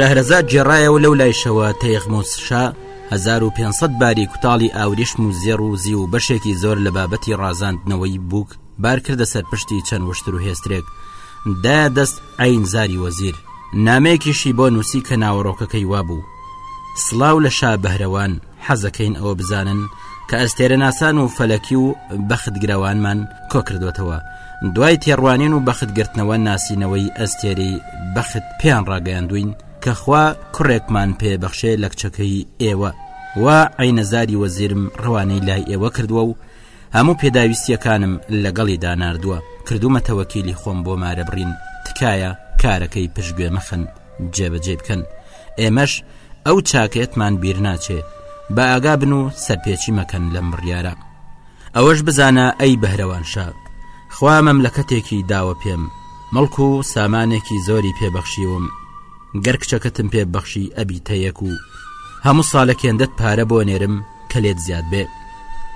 شەهرەزاد جێڕایەوە لەو لایشەوە تەیخمۆسشا 1500 باری کوتاڵی ئاوریشم و زێڕ و زی و بەشێکی زۆر لە بابەتی ڕازاندنەوەی بووک بارکردە سەرپشتی چەند وشتر و هێسترێک دایە دەست ئەین زاری وەزیر نامەیەکیشی بۆ نووسی کە ناوەڕۆکەکەی وابوو سلااو لە شا بەهرەوان حەزەکەین ئەوە بزانن کە ئەستێرە ناسان و فەلەکی و بەختگرەوانمان کۆکردوێتەوە دوای تێڕوانین و بەختگرتنەوە ناسینەوەی ئەستێری بەخت پێیان ڕاگەیاندوین کە خوا کوڕێکمان پێ بەخشێ لە کچەکەی ئێوە و عینەزاری وەزیرم ڕەوانەی لای ئێوە کردووە و هەموو پێداویستیەکانم لەگەڵیدا ناردووە کردومەتە وەکیلی خۆم بۆ مارە بڕین تکایە کارەکەی پشگوێ مەخەن جێبەجێ بکەن ئێمەش ئەو چاکەتمان بیر ناچێ بە ئاگا بن و سەرپێچی مەکەن لەم بڕیارە ئەوەش بزانە ئەی بەهرەوان شا خوا مەملەکەتێکی داوە پێم مەڵکو و سامانێکی زۆری پێبەخشیوم گەر کچەکەتم پێ بەخشی ئەبی تەیەک و هەموو ساڵێک هێندەت پارە بۆ نێرم کە لێت زیاد بێ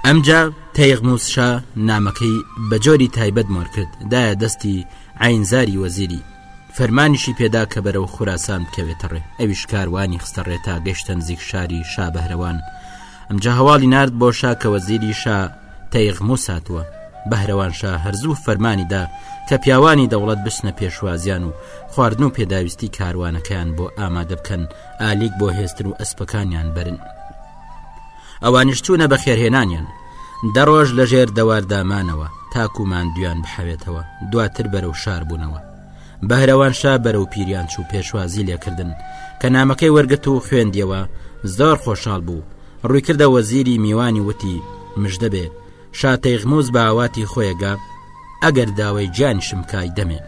ئەمجا تەیغموس شا نامەکەی بە جۆری تایبەت مۆر کرد دایە دەستی عینزاری وەزیری فەرمانیشی پێدا کە بەرەو خوراسان بکەوێتە ڕێ ئەویش کاروانی خستە ڕێ تا گەشتە نزیک شاری شا بەهرەوان ئەمجا هەواڵی نرد بۆ شا کە وەزیری شا تەیغموس هاتووە بەهرەوانشا هەرزوو فەرمانی دا کە پیاوانی دەوڵەت بچنە پێشوازیان و خواردن و پێداویستی کاروانەکەیان بۆ ئامادە بکەن ئالیک بۆ هێستن و ئەسپەکانیان برن ئەوانیش چوونە بەخێرهێنانیان دەڕۆژ لە ژێر دەواردامانەوە تاکومان دویان بحەوێتەوە دواتر بەرەو شار بوونەوە بەهرەوان شا بەرەو پیریان چوو پێشوازی لێکردن کە نامەکەی وەرگت و خوێندیەوە زۆر خۆشحال بوو ڕویکردە وەزیری میوانی وتی مژدە بێ شا تەیغموز باواتی خۆیەگا ئەگەر داوای گیانیشم کای دەمێ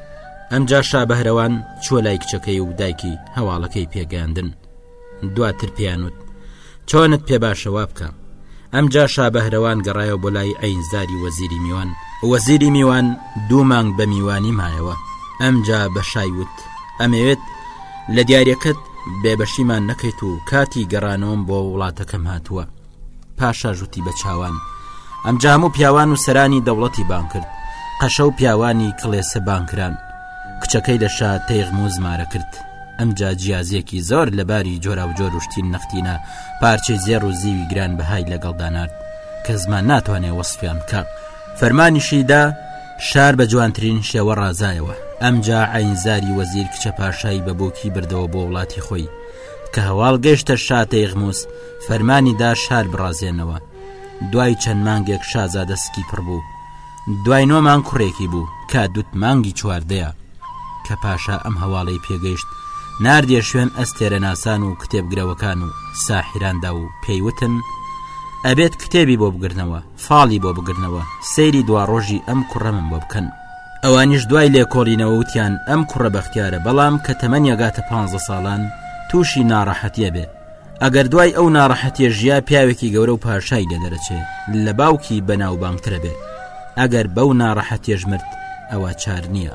ئەمجا شا بەهرەوان چۆ لای کچەکەی و دایکی هەواڵەکەی پێگەاندن دواتر پێیانوت چۆنت پێ باشەوا بکە ئەمجا شا بەهرەوان گەڕایەوە بۆ لای ئەینزاری وەزیری میوان وەزیری میوان دوو مانگ بە میوانی مایەوە ئەمجا بە شای وت ئەمەوێت لە دیارەکەت بێبەشیمان نەکەیت و کاتی گەڕانەوەم بۆ وڵاتەکەم هاتووە پاشا ژوتی بە چاوان ئەم جام و پیاوان و سەرانی دەوڵەتی بان کرد قەشە و پیاوانی کڵێسە بانکران کچەکەی لە شا تەیغم و زمارە کرد ئەمجا جیازیەکی زۆر لەباری جۆرا و جۆر وشتین نەختینە پارچەی زێڕ و زیوی گران بەهای لەگەڵدانات کە زمان ناتوانێ وەسفیان کە فەرمانیشی دا شار بە جوانترین شێوە ڕازایەوە ئەمجا عینزاری وەزیر کچە پاشایی بە بۆکی بردەوە بۆ وڵاتی خۆی کە هەواڵ گەشتە شاتەیغموس فەرمانی دا شار بڕازێنەوە دوای چەند مانگێک شازادە سکی پڕ بوو دوای نۆمان کوڕێکی بوو کا دوت مانگی چواردەیە کە پاشا ئەم هەواڵی پێگەیشت ناردە شوێن ئەستێرە ناسان و کتێبگرەوەکان و ساحیراندا و پێیوتن ئەبێت کتێبی بۆ بگرنەوە فاڵی بۆ بگرنەوە سەیری دواڕۆژی ئەم کوڕەمم بۆ بکەن ئەوانیش دوای لێکۆڵینەوە وتیان ئەم کوڕە بەختیارە بەڵام کە تەمەنی ئەگاتە پانزە ساڵان تووشی ناڕەحەتیە بێ ئەگەر دوای ئەو ناڕەحەتیە ژیا پیاوێکی گەورە و پاشای لێ دەرەچێ لە باوکی بەناوبانگترە بێ ئەگەر بەو ناڕەحەتیەش مرد ئەوە چار نییە.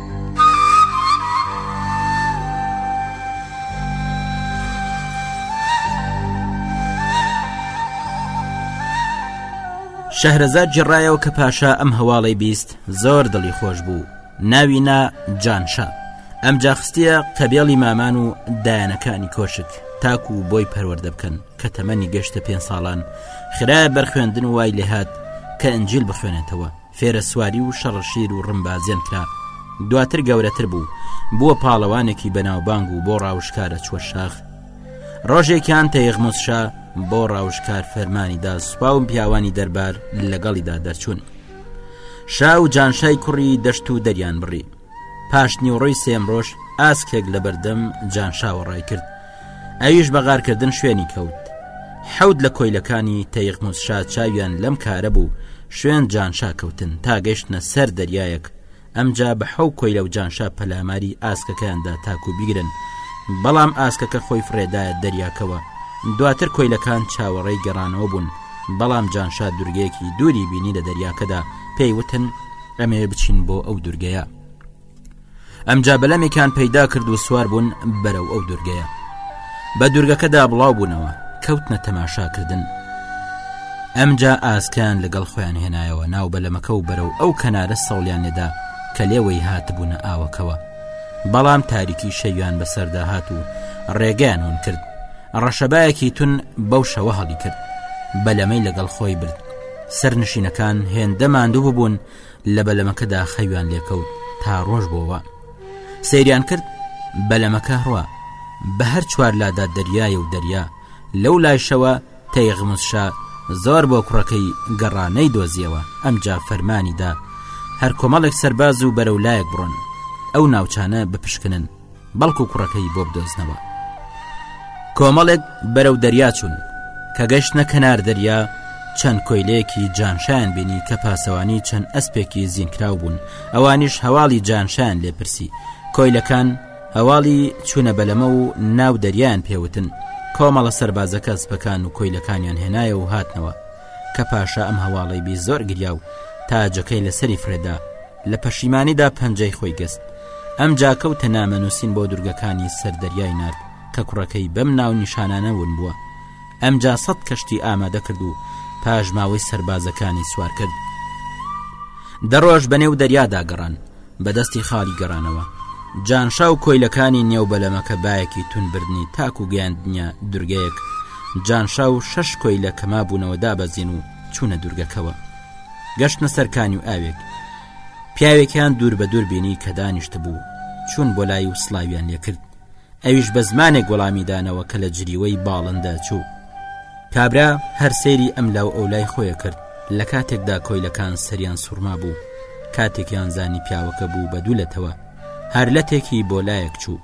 شەهرەزاد جێڕایەوە کە پاشا ئەم هەواڵی بیست زۆر دڵی خۆش بوو ناوی نا جانشە ئەم جاخستە قەبێڵی مامان و دایانەکانی کۆشک تاکو و بۆی پەروەەردە بکەن کە تەمەنی گەشتە پێ ساڵان خراە بەرخوێندن وای لێهات کە ئەنجیل بخوێنێتەوە فێرە سواری و شەڕشیر و ڕمبازێن کرا دواتر گەورەتر بوو بووە پاڵەوانێکی بەناوبانگ و بۆ ڕاوشکارە چوە شاخ ڕۆژێکیان تەیغمۆسشا بۆ ڕاوشکار فەرمانیدا سوپا و پیاوانی دەربار لەگەڵیدا دەرچوون شا و جانشای کوڕی دەشت و دەریان بڕی پاش نیوەڕۆی سێمرۆژ ئاسکێک لە بەردەم جانشاوە ڕای کرد ئەویش بەغارکردن شوێنی کەوت حەوت لە کۆیلەکانی تەیقموسشا چاویان لەم کارە بوو شوێن جانشا کەوتن تا گەشتە سەر دەریایەک ئەمجا بە حەو کۆیلە و جانشا پەلاماری ئاسکەکەیاندا تاکو بیگرن بەڵام ئاسکەکە خۆی فرێدایە دەریاکەوە دواتر کۆیلەکان چاوەڕێی گەڕانەوە بوون بەڵام جانشا دورگەیەکی دووری بینی لە دەریاکەدا پێی وتن ئەمێ بچین بۆ ئەو دورگەیە ئەمجا بەلەمێکان پەیدا کرد و سوار بوون بەرەو ئەو دورگەیە بە دورگەکەدا بڵاو بوونەوە کەوتنە تەماشاکردن ئەمجا ئاسکیان لەگەڵ خۆیان هێنایەوە ناو بەلەمەکە و بەرەو ئەو کەنارە سەڵیان لێدا کە لێوەی هاتبوونە ئاوەکەوە بەڵام تاریکی شەویان بەسەردا هات و ڕێگەیان هون کرد ڕەشەبایەکی تون بەو شەوە هەڵی کرد بەلەمەی لەگەڵ خۆی برد سەرنشینەکان هێندە ماندوو ببوون لە بەلەمەکەدا خەویان لێکەوت تا ڕۆژ بۆوە سەیریان کرد بەلەمەکە هەڕە بە هەر چوار لادا دەریایە و دەریا لەو لایشەوە تەیغمسشا زۆر بۆ کوڕەکەی گەڕانەی دۆزیەوە ئەمجا فەرمانیدا هەر کۆمەڵێک سەرباز و بەرەو لایەک بڕۆن ئەو ناوچانە بپشکنن بەڵکو کوڕەکەی بۆ بدۆزنەوە کۆمەڵێک بەرەو دەریا چوون کە گەشتە کەنار دەریا چەند کۆیلەیەکی جانشان بینی کە پاسەوانی چەند ئەسپێکی زیینکرااو بوون ئەوانیش هەواڵی جانشان لێپرسی کۆیلەکان هەواڵی چوونە بەلەمە و ناو دەریان پێوتن کۆمەڵە سەربازەکە سپەکان و کۆیلەکانیان هێنایە و هاتنەوە کە پاشا ئەم هەواڵی بی زۆر گریا و تاجەکەی لەسەری فرێدا لە پەشیمانیدا پەنجەی خۆی گەست. ئەمجا کەوتە نامەنووسین بۆ دورگەکانی سەر دەریای نارد کە کوڕەکەی بەم ناونیشانانە ون بووە. ئەمجا سەد کەشتی ئامادە کرد و پاژماوەی سەربازەکانی سوار کرد. دە ڕۆژ بە نێو دەریادا گەڕان، بە دەستی خاڵی گەڕانەوە. جانشا و کۆیلەکانی نێو بەلەمەکە بایەکی تون بردنی تاکو گەیاندنیە دورگەیەک. جانشا و شەش کۆیلە کە مابوونەوە دابەزین و، چوونە دوورگەکەوە گەشتە سەرکانی و ئاوێک پیاوێکیان دوور بە دوور بینی کە دانیشت بوو چوون بۆ لای و سلاویان لێکرد ئەویش بە زمانێک وەڵامیدانەوە کە لە جریوەی باڵندە چوو کابرا هەر سەیری ئەم لاو ئەو لای خۆیە کرد لە کاتێکدا کۆیلەکان سەریان سوورما بوو کاتێکیان زانی پیاوەکە بوو بە دوولەتەوە هەر لەتێکی بۆ لایەک چوو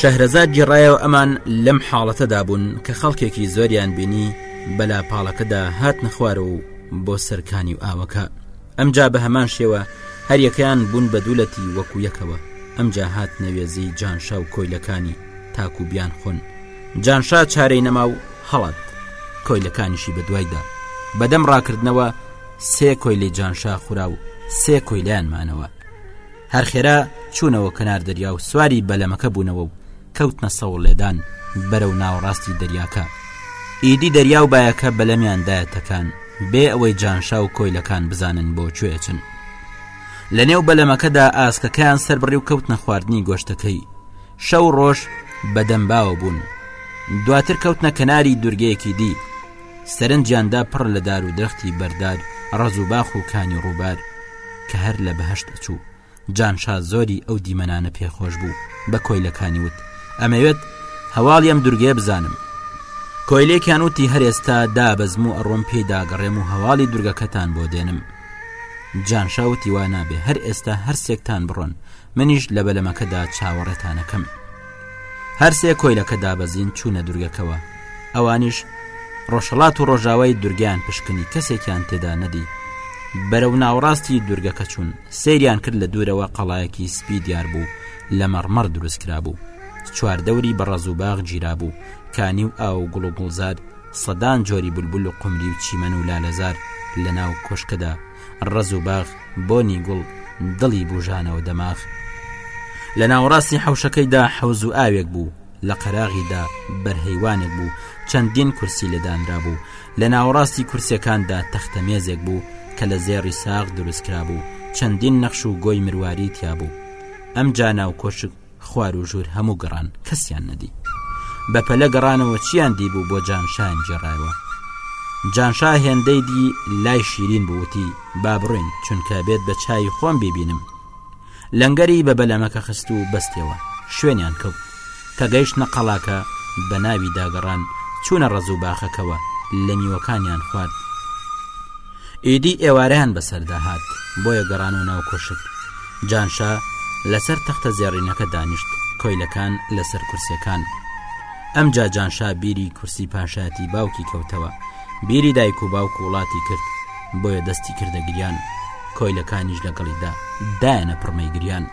شەهرەزاد گێڕایەوە ئەمان لەم حاڵەتەدا بوون کە خەڵکێکی زۆریان بینی بەلا پاڵەکەدا هات نەخوار و بۆ سەرکانی و ئاوەکە ئەمجا بە هەمان شێوە هەریەکەیان بوون بە دوولەتی وەکو یەکەوە ئەمجا هات نەوێزی جانشا و کۆیلەکانی تاکو بیان خۆن جانشا چارەی نەما و هەڵات کۆیلەکانیشی بەدوایدا بەدەم ڕاکردنەوە سێ کۆیلی جانشا خورا و سێ کۆیلیان مانەوە هەرخێرا چوونەوە کەنار دەریا و سواری بەلەمەکە بوونەوە و کەوتنە سەوڵ لێدان بەرە و ناوەڕاستی دەریاکە ئیدی دەریا و بایەکە بەلەمیان دایەتەکان بێ ئەوەی جانشا و کۆیلەکان بزانن بۆ کوێچن لە نێو بەلەمەکەدا ئاسکەکەیان سربڕی و کەوتنە خواردنی گۆشتەکەی شەو و ڕۆژ بە دەم باوە بوون دواتر کەوتنە کەناری دورگەیەکی دی سەرنجیاندا پڕ لە دار و درەختی بەردار ڕز و باخ و کانی ڕووبار کە هەر لە بەهشت ئەچوو جانشا زۆری ئەو دیمەنانە پێخۆش بوو بە کۆیلەکانی وت ئەمەوێت هەواڵی ئەم دورگەیە بزانم کۆیلێکیان وتی هەرێستا دابەزم و ئەڕۆم پێی داگەڕێم و هەواڵی دورگەکەتان بۆ دێنم جانشاوتی وا نابێ هەر ئێستا هەرسێکتان بڕۆن منیش لە بەلەمەکەدا چاوەڕێتانەکەم هەرسێ کۆیلەکە دابەزین چوونە دورگەکەوە ئەوانیش ڕۆژهڵات و ڕۆژاوای دورگیان پشکنی کەسێکیان تێدا نەدی بەرە و ناوڕاستی دورگەکە چوون سریان کرد لە دوورەوە قەڵایەکی سپی دیار بوو لە مەڕمەڕ دروست کرابوو چوار دەوری بەڕەز و باغ گیرابوو کانی و ئاو گوڵ و گوڵزار سەدان جۆری بولبول و قمری و چیمەن و لالەزار لە ناو کۆشکەدا ڕەز و باغ بۆنی گوڵ دڵی بوژانەوە دەماغ لە ناوەڕاستی حوشەکەیدا حەوز و ئاوێک بوو لە قەراغیدا بەرهەیوانێک بوو چەندین کورسی لێدانرا بوو لە ناوەڕاستی کورسەکاندا تەختەمێزێک بوو کە لە زێڕی ساغ دروستکرا بوو چەندین نەخش و گۆی مرواری تیا بوو ئەم جانا و کۆشک خوار و ژوور هەموو گەڕان کەسیان نەدی بە پەلە گەڕانەوە چیان دی بوو بۆ جانشان جێڕایەوە جانشا هێندەی دی لای شیرین بووتی با بڕۆین چونکە بێت بە چای خۆم ببینم لەنگەری بە بەلەمەکە خست و بەستەوە شوێنیان کەوت کە گەیشتە قەڵاکە بە ناوی داگەڕان چوونە ڕەزوو باخەکەوە لە میوەکانیان خوارد ئیدی ئێوارەیان بەسەردا هات، بۆیە گەڕانەوە ناو کۆشک. جانشا لەسەر تەختە زێڕینەکە دانیشت، کۆیلەکان لەسەر کورسیەکان. ئەمجا جانشا بیری کورسی پاشایەتی باوکی کەوتەوە، بیری دایک و باوک و وڵاتی کرد، بۆیە دەستی کردە گریان. کۆیلەکانیش لەگەڵیدا دایەنە پڕمەی گریان.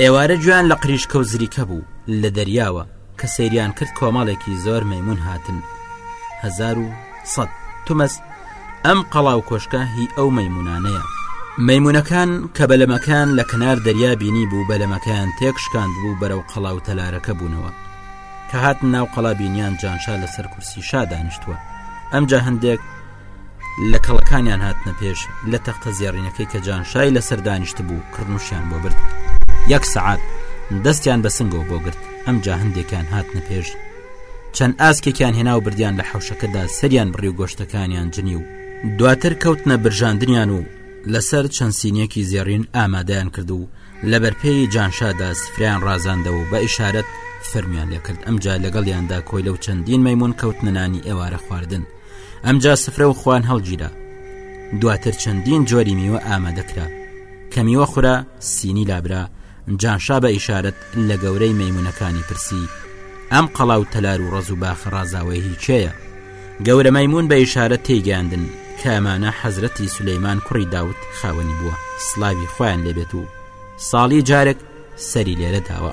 ئێوارە گوێیان لە قریشکە و زریکە بوو لە دەریاوە. کە سەیریان کرد کۆمەڵێکی زۆر مەمون هاتن هزار و سەد تومەس ئەم قەڵا و کۆشکە هی ئەو مەمونانەیە مەمونونەکان کە بەلەمەکان لە کنار دەریا بینی بوو بەلەمەکان تێک شکاند بوو بەرەو قەڵا و تەلارەکە بوونەوە کە هات ناو قەڵا بینیان جانشا لەسەر کورسی شا دانیشتووە ئەمجا هەندێک لە کەڵەکانیان هاتنە پێش لە تەختە زێڕینەکەی کە جانشای لەسەر دانیشت بوو کڕنوشیان بۆ برد یەک سعات دەستیان بە سنگەوە بۆ گرت ئەم جا هەندێکیان هاتنە پێش چەند ئاسکێکیان هێنا و بردیان لە حوشەکەدا سەریان بڕی و گۆشتەکانیان جنی و دواتر کەوتنە برژاندنیان و لەسەر چەند سینیەکی زێڕین ئامادەیان کرد و لە بەرپێی جانشادا سفریان ڕازاندەوە بە ئیشارەت فەرمیان لێکرد ئەمجا لەگەڵیاندا کۆی لەو چەندین مەمون کەوتنەنانی ئێوارە خواردن ئەمجا سفرە و خوان هەڵگیرا دواتر چەندین جۆری میوە ئامادەکرا کە میوە خورا سینی لابرا جانشا بە ئیشارەت لە گەورەی مەمونونەکانی پرسی ئەم قەڵا و تەلار و ڕز و باخە ڕازاوەی هیچەیە گەورە مەمون بە ئیشارە تێگەاندن کامانە حەزرەتی سلەیمان کوڕی داوت خاوەنی بووە سلاوی خۆیان لێبێت و ساڵی جارێک سەری لێرە داوە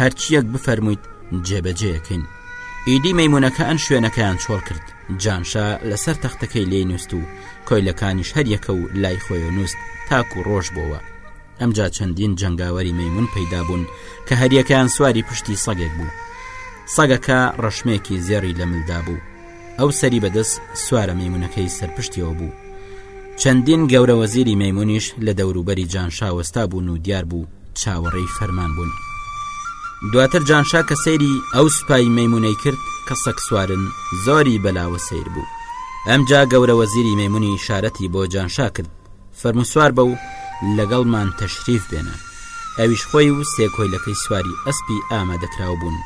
هەرچیەک بفەرموویت جێبەجێەکەین ئیدی مەمونونەکە ئەن شوێنەکەیان چۆڵ کرد جانشا لەسەر تەختەکەی لێ نووست و کۆیلەکانیش هەریەکە و لای خۆی و نووست تاکو ڕۆژ بۆوە ئەمجا چەندین جەنگاوەری مەمون پەیدا بوون کە هەریەکەیان سواری پشتی سەگێک بوو سەگەکە ڕەشمێکی زێڕی لە ملدا بوو ئەو سەری بەدەست سوارە مەمونونەکەی سەرپشتیەوە بوو چەندین گەورە وەزیری مەمونیش لە دەوروبەری جانشا وەستا بوون و دیار بوو چاوەڕێی فەرمان بوون دواتر جانشا کە سەیری ئەو سوپای مەمونەی کرد کە سەک سوارن زۆری بەلاوە سیر بوو ئەمجا گەورە وەزیری مەمونی شارەتی بۆ جانشا کرد فەرموو سوار بە و لەگەڵمان تەشریف بێنە. ئەویش خۆی و سێ کۆیلەکەی سواری ئەسپی ئامادەکراو بوون.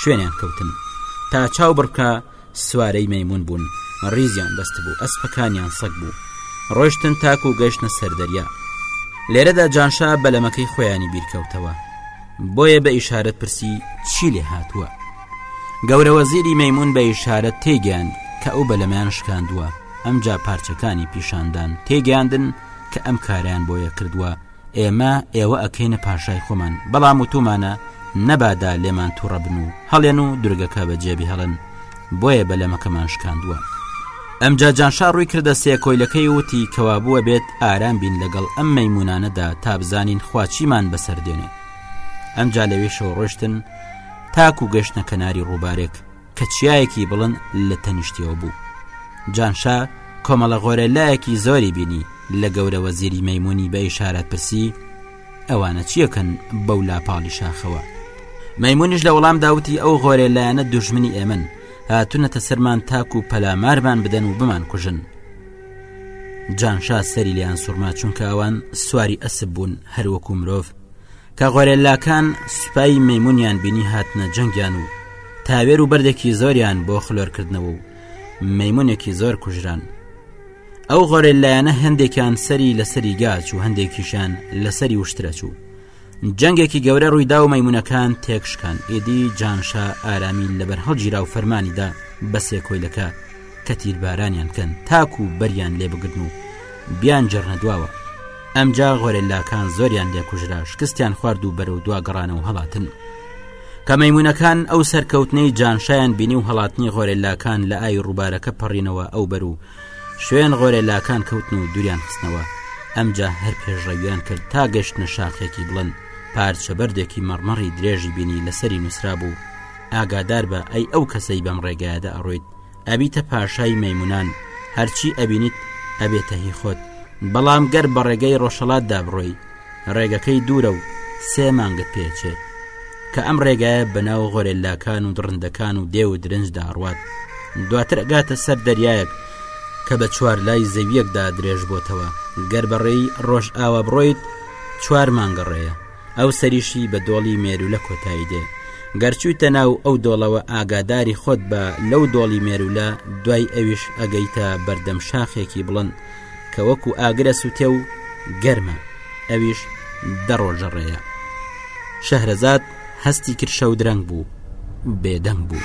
شوێنیان کەوتن. تا چاو بڕکە سوارەی مەیمون بوون، ڕیزیان بەست بوو، ئەسپەکانیان سەگ بوو. ڕۆشتن تاک و گەشتە سەر دەریا. لێرەدا جانشا بەلەمەکەی خۆیانی بیرکەوتەوە. بۆیە بە ئیشارەت پرسی چی لێ هاتووە. گەورە وەزیری مەیمون بە ئیشارەت تێیگەیاند کە ئەو بەلەمەیان شکاندووە. ئەمجا پارچەکانی پیشاندان تێیگەیاندن کە ئەم کارەیان بۆیە کردووە ئێمە ئێوە ئەکەینە پاشای خۆمان بەڵام وتومانە نەبادا لێمان تووڕە بن و هەڵێن و درگەکە بە جێبی هەڵن بۆیە بەلەمەکەمان شکاندووە ئەمجا جانشا ڕووی کردە سێکۆیلەکەی وتی کەوا بووە بێت ئارام بین لەگەڵ ئەم مەمونانەدا تا بزانین خواچیمان بەسەر دێنێ ئەمجا لەوێشەوە ڕۆشتن تاکو گەشتە کەناری ڕووبارێک کە چیایەکی بڵند لە تەنیشتەوە بوو جانشا کۆمەڵە غۆرەلایەکی زۆری بینی لە گەورە وەزیری مەمونی بە ئیشارەت پرسی ئەوانە چیەکەن بەو لاپاڵی شاخەوە مەمونیش لە وەڵام داوتی ئەو غۆرێ لایەنە دوژمنی ئێمن هاتونەتە سەرمان تاک و پەلامارمان بدەن و بمان کوژن جانشا سەری لیان سوورما چونکە ئەوان سواری ئەسب بوون هەروەکو مرۆڤ کە غۆرێللاکان سوپای مەیمونیان بینی هاتنە جەنگیان و تاوێر و بەردێکی زۆریان بۆ خلۆرکردنەوە و مەمونێکی زۆر کوژران ئەو غۆرێللایەنە هەندێکیان سەری لەسەری گاچ و هەندێکیشان لەسەری وشترە چوو جەنگێکی گەورە ڕوویدا و مەمونونەکان تێکشکان ئیدی جانشا ئارامی لەبەر هەڵگیرا و فەرمانیدا بەسێ کۆیلەکە کە تیربارانیان بکەن تاکو و بەریان لێ بگرن و بیان جڕنە دواوە ئەمجا غۆرێلاکان زۆریان لێکوژرا شکستیان خوارد و بەرەو دوا گەڕانە و هەڵاتن کە مەمونونەکان ئەو سەرکەوتنەی جانشایان بینی و هەڵاتنی غۆرێلاکان لە ئای ڕووبارەکە پەڕینەوە ئەو بەر و شوێن غۆرێلاکان کەوتن و دوریان خستنەوە ئەمجا هەر پێشڕەویان کرد تا گەشتە شاخێکی بڵند پارچە بەردێکی مەڕمەڕی درێژی بینی لەسەری نووسرا بوو ئاگادار بە ئەی ئەو کەسەی بەم ڕێگایەدا ئەڕۆیت ئەبیتە پاشای مەمونان هەرچی ئەبینیت ئەبێتە هی خۆت بەڵام گەر بە ڕێگەی ڕۆژەڵات دابڕۆی ڕێگەکەی دوورە و سێ مانگت پێچێ کە ئەم ڕێگایە بەناو غۆرێلاکان و دڕندەکان و دێ و درنج داڕوات دواتر ئەگاتە سەر دەریایەک کە بە چوار لای زەویەکدا درێژ بۆتەوە گەر بەڕێی ڕۆژ ئاوا بڕۆیت چوار مانگەڕێیە ئەو سەریشی بە دۆڵی مێرولە کۆتایی دێ گەر چوویتە ناو ئەو دۆڵەوە ئاگاداری خۆت بە لەو دۆڵی مێرولە دوای ئەویش ئەگەیتە بەردەم شاخێکی بڵند کە وەکو ئاگرە سووتێ و گەرمە ئەویش دەڕۆژە ڕێە شەهرەزاد هەستی کرشە و درەنگ بوو بێدەنگ بوو.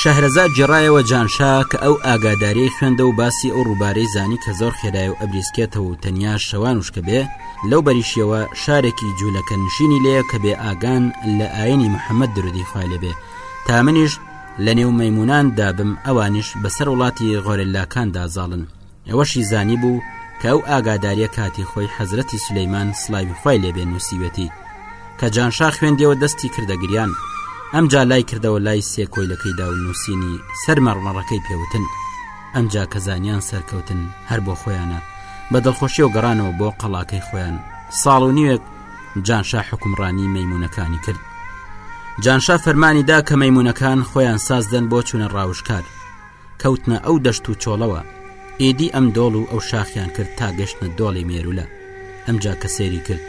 شەهرەزاد جێڕایەوە جانشا کە ئەو ئاگاداری خوێندە و باسی ئەو ڕووبارەی زانی کە زۆر خێرای و ئەبریسکێتەوە و تەنیا شەوان وشکە بێ لەو بەریشیەوە شارێکی جوولەکە نشینی لێە کە بێ ئاگان لە ئاینی محەممەد درودی خوای لێبێ تا منیش لە نێو مەموناندا بم ئەوانیش بەسەر وڵاتی غۆرەلاکاندا زاڵن ئەوەشی زانیبوو کە ئەو ئاگاداریە کاتی خۆی حەزرەتی سلەیمان سلاوی خی لێبێ نووسیوێتی کە جانشا خوێندیەوە دەستی کردە گریان ئەمجا لای کردەوە لای سێ کۆیلەکەی دا و نووسینی سەر مەڕمەڕەکەی پێوتن ئەمجا کە زانیان سەرکەوتن هەر بۆ خۆیانە بە دڵخۆشی و گەڕانەوە بۆ قەڵاکەی خۆیان ساڵ و نیوێک جانشا حکومڕانی مەمونونەکانی کرد جانشا فەرمانی دا کە مەمونونەکان خۆیان سازدەن بۆ چوونە ڕاوشکار کەوتنە ئەو دەشت و چۆڵەوە، ئیدی ئەم دۆڵ و ئەو شاخیان کرد تا گەشتنە دۆڵی مێرولە، ئەمجا کە سەیری کرد،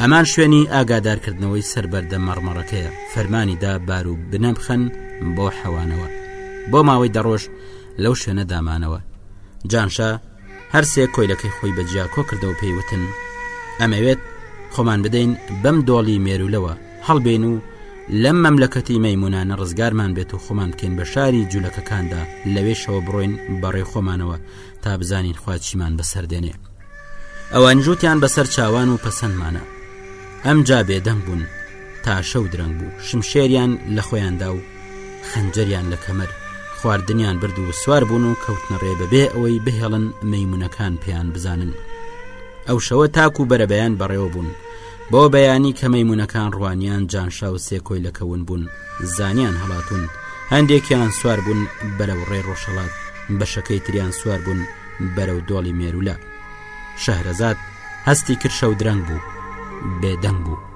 هەمان شوێنی ئاگادارکردنەوەی سەر بەردە مەڕمەڕەکەیە، فەرمانی دا بار و بنە بخەن بۆ حەوانەوە، بۆ ماوەی دە ڕۆژ لەو شوێنە دامانەوە، جانشا، هەرسێ کۆیلەکەی خۆی بە جیا کۆکردەوە پێی وتن ئەمەوێت خۆمان بدەین بەم دۆڵی مێرولەوە هەڵبێن و لەم مەملەکەتی مەیمونانە ڕزگارمان بێت و خۆمان بکەین بە شاری جوولەکەکاندا لەوێشەوە بڕۆین بەڕێ خۆمانەوە تا بزانین خواچیمان بەسەردێنێ ئەوان جووتیان بەسەر چاوان و پەسەندمانە ئەم جا بێدەنگ بوون تاشە و درەنگ بوو شمشێریان لە خۆیاندا و خەنجەریان لە کەمەر خواردنیان برد و سوار بوون و کەوتنە ڕێ بەبێ ئەوەی بهێڵن مەمونونەکان پێیان بزانن ئەو شەوە تاک و بەرەبەیان بەڕێوە بوون بۆ بەیانی کە مەمونونەکان ڕوانیان جانشا و سێکۆی لەکەون بوون زانیان هەڵاتون هەندێکیان سوار بوون بەرەو ڕێ ڕۆژهڵات بەشەکەی تریان سوار بوون بەرەو دۆڵی مێرولە شەهرەزاد هەستی کرشە و درەنگ بوو بێدەنگ بوو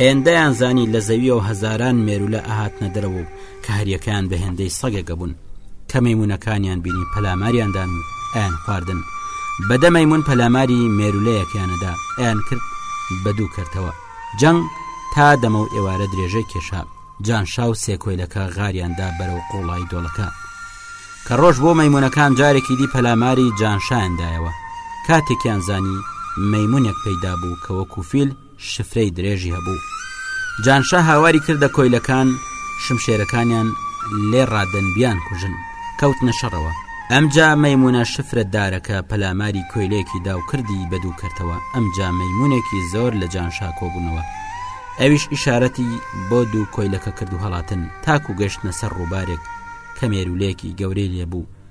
هێندەیان زانی لە زەویەوە هەزاران مێرولە ئەهاتنە دەرەوە و کە هەریەکەیان بە هێندەی سەگێکە بوون کە مەمونونەکانیان بینی پەلاماریاندان و ئەیان خواردن بەدە مەمون پەلاماری مێرولەیەکیانەدا ئەیان کرد بە دوو کردەوە جەنگ تا دەمە و ئێوارە درێژەی کێشا جانشا و سێکۆیلەکە غاریاندا بەرە و قوڵای دۆڵەکە کە ڕۆژ بۆ مەمونونەکان جارێکی دی پەلاماری جانشایاندایەوە کاتێکیان زانی مەمونونێک پەیدا بوو کە وەکوفیل شفرەی درێژی هەبوو جانشا هاواری کردە کۆیلەکان شمشێرەکانیان لێ ڕادن بیان کوژن کەوت نەشەڕەوە ئەمجا مەمونە شفرە دارەکە پەلاماری کۆیلێکی داو کردی بە دوو کەرتەوە ئەمجا مەمونێکی زۆر لە جانشا کۆبوونەوە ئەویش ئیشارەتی بۆ دوو کۆیلەکە کرد و هەڵاتن تاکو گەشتە سەر ڕووبارێک کە مێرولەیەکی گەورەی لێبوو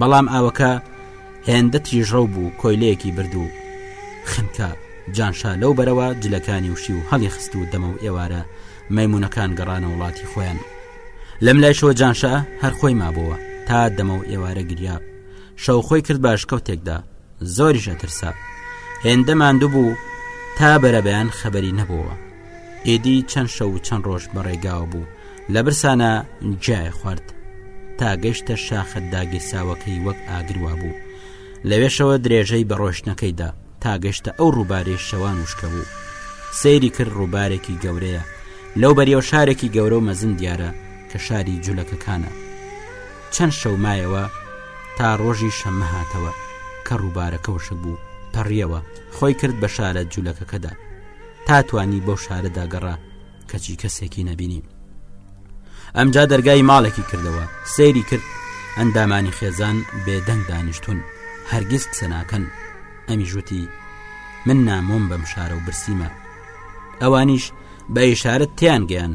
بەڵام ئاوەکە هێندە تیژڕەو بوو کۆیلەیەکی برد و خنکە جانشا لەو بەرەوە جلەکانی وشی و هەڵی خست و دەمە و ئێوارە مەمونونەکان گەڕانە وڵاتی خۆیان لەم لایشەوە جانشا هەر خۆی مابەوە تا دەمە و ئێوارە گریا شەو خۆی کرد باشکەوتێکدا زۆریش ئەترسا هێندە ماندوو بوو تا بەرەبیان خەبەری نەبووە ئێدی چەند شەو و چەند ڕۆژ بەڕێگاوە بوو لە برسانە جای خوارد تا گەشتە شاخە داگیرساوەکەی وەک ئاگروا بوو لەوێشەوە درێژەی بە ڕۆشتنەکەیدا تا گەشتە ئەو ڕووبارەی شەوان وشکە بوو سەیری کرد ڕووبارێکی گەورەیە لەو بەریەوە شارێکی گەورە و مەزن دیارە کە شاری جولەکەکانە چەند شەومایەوە تا ڕۆژی شەمە هاتەوە کە ڕووبارەکە وشک بوو پەڕیەوە خۆی کرد بە شارە جولەکەکەدا تا توانی بەو شارەدا گەڕا کەچی کەسێکی نەبینی ئەمجا دەرگای ماڵێکی کردەوە سەیری کرد ئەندامانی خێزان بێدەنگ دانیشتون هەرگیز قسە ناکەن ئەمی ژووتی من نامۆم بەم شارە و برسیمە ئەوانیش بە ئشارەت تیان گەیان